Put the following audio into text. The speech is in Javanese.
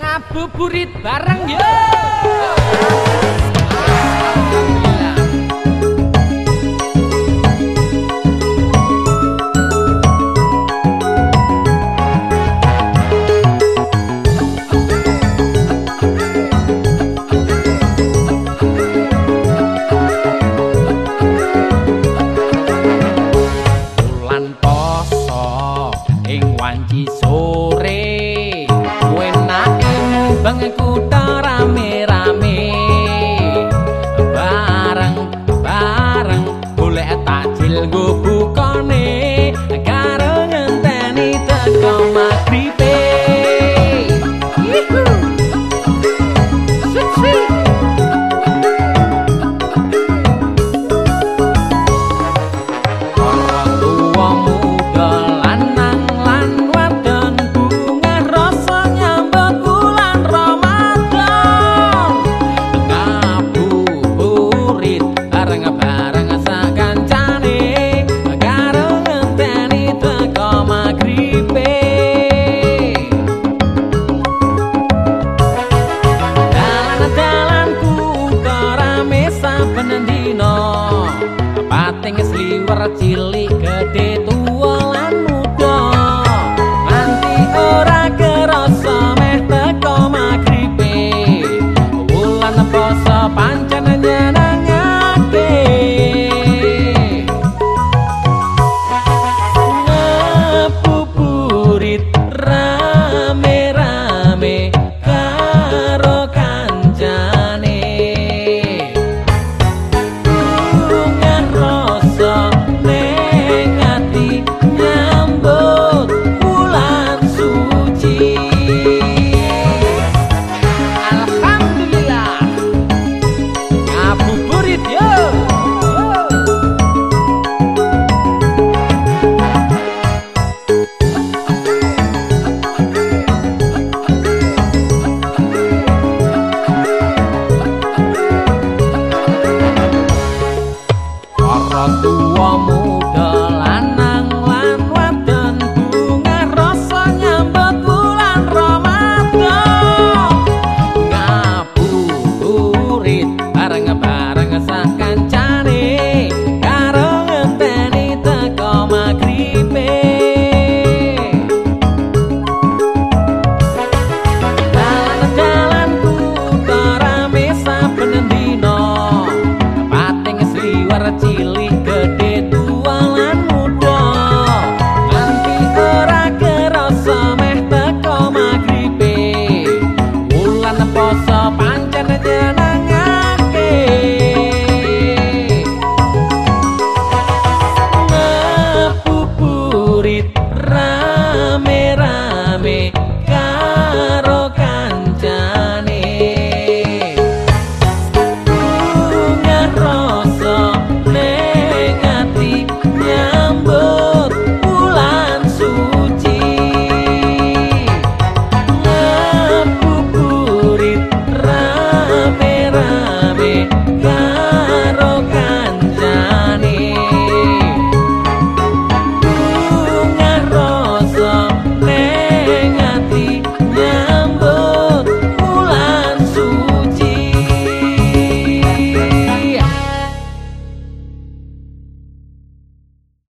ngabuburit bareng yo. Ing wanci sore mbang kutha rame-rame bercilik como